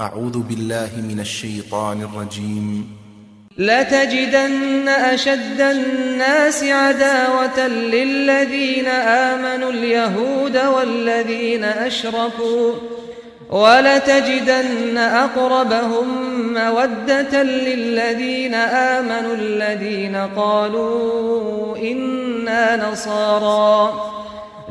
أعوذ بالله من الشيطان الرجيم. لتجدن أشد الناس عداوة للذين آمنوا اليهود والذين أشركوا ولتجدن أقربهم مودة للذين آمنوا الذين قالوا إنا نصارى.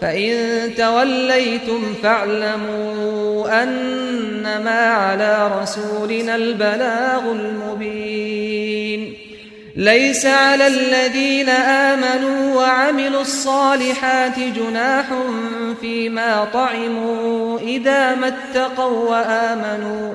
فإن توليتم فاعلموا أنما على رسولنا البلاغ المبين ليس على الذين آمنوا وعملوا الصالحات جناح فيما طعموا إذا ما اتقوا وآمنوا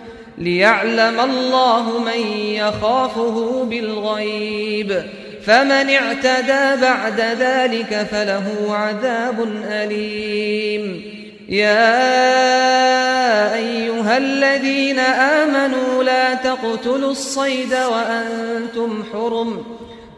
ليعلم الله من يخافه بالغيب. فمن اعتدى بعد ذلك فله عذاب أليم. يا أيها الذين آمنوا لا تقتلوا الصيد وأنتم حرم.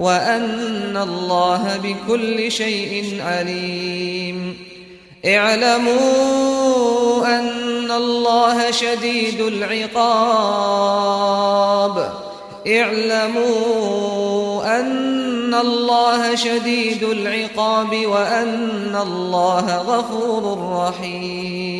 وأن الله بكل شيء عليم. اعلموا أن الله شديد العقاب. اعلموا أن الله شديد العقاب وأن الله غفور رحيم.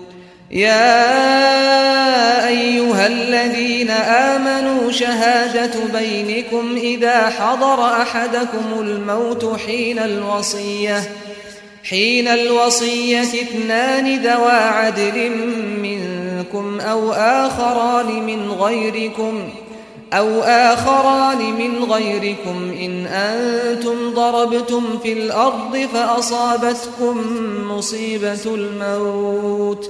يا أيها الذين آمنوا شهادة بينكم إذا حضر أحدكم الموت حين الوصية حين الوصية اثنان ذوى عدل منكم أو آخران من غيركم أو آخران من غيركم. إن أنتم ضربتم في الأرض فأصابتكم مصيبة الموت.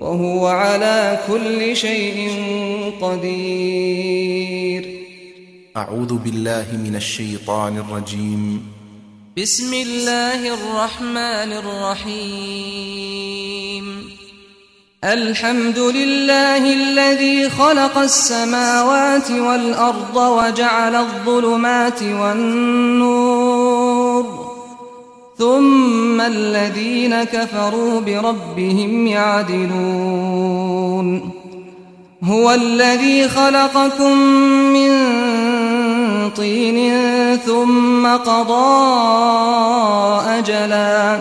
وهو على كل شيء قدير. أعوذ بالله من الشيطان الرجيم. بسم الله الرحمن الرحيم. الحمد لله الذي خلق السماوات والأرض وجعل الظلمات والنور. ثم الذين كفروا بربهم يعدلون. هو الذي خلقكم من طين ثم قضى أجلاً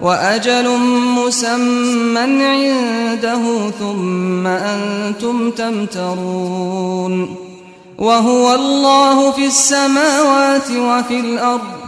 وأجل مسمى عنده ثم أنتم تمترون. وهو الله في السماوات وفي الأرض.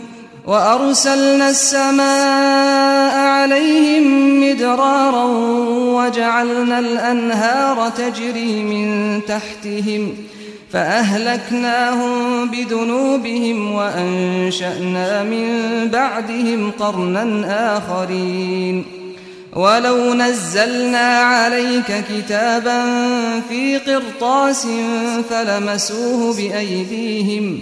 وأرسلنا السماء عليهم مدرارا وجعلنا الأنهار تجري من تحتهم ۖ فأهلكناهم بذنوبهم وأنشأنا من بعدهم قرنا آخرين ولو نزلنا عليك كتابا في قرطاس فلمسوه بأيديهم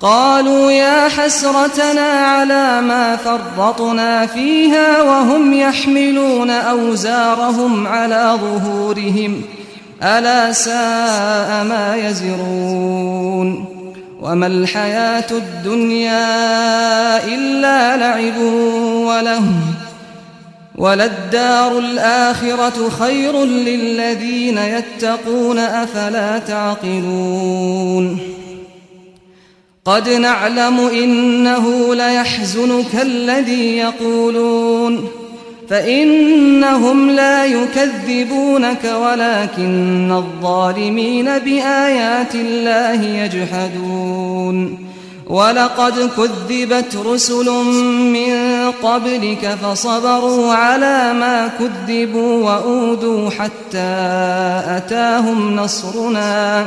قالوا يا حسرتنا على ما فرطنا فيها وهم يحملون أوزارهم على ظهورهم. ألا ساء ما يزرون. وما الحياة الدنيا إلا لعب وله وللدار الآخرة خير للذين يتقون أفلا تعقلون. قد نعلم إنه ليحزنك الذي يقولون فإنهم لا يكذبونك ولكن الظالمين بآيات الله يجحدون ولقد كذبت رسل من قبلك فصبروا على ما كذبوا وأودوا حتى أتاهم نصرنا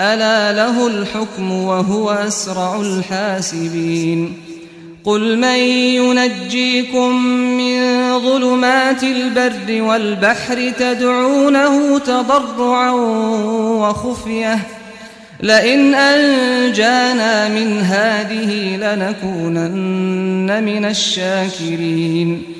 ألا له الحكم وهو أسرع الحاسبين قل من ينجيكم من ظلمات البر والبحر تدعونه تضرعا وخفية لئن أنجانا من هذه لنكونن من الشاكرين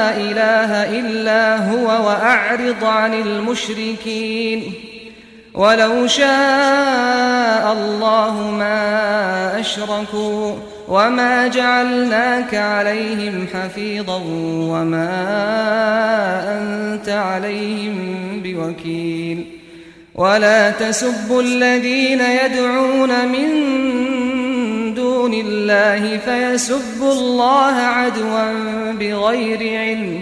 إله إلا هو وأعرض عن المشركين. ولو شاء الله ما أشركوا وما جعلناك عليهم حفيظا وما أنت عليهم بوكيل. ولا تسبوا الذين يدعون من دون الله فيسبوا الله عدوا بغير علم.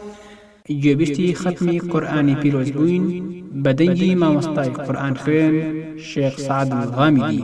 گوێبیستی ختمی قورآانی پیرۆز بووین بەدەنگی مامۆستای قورآان خوێن شێخ سعد غامیدی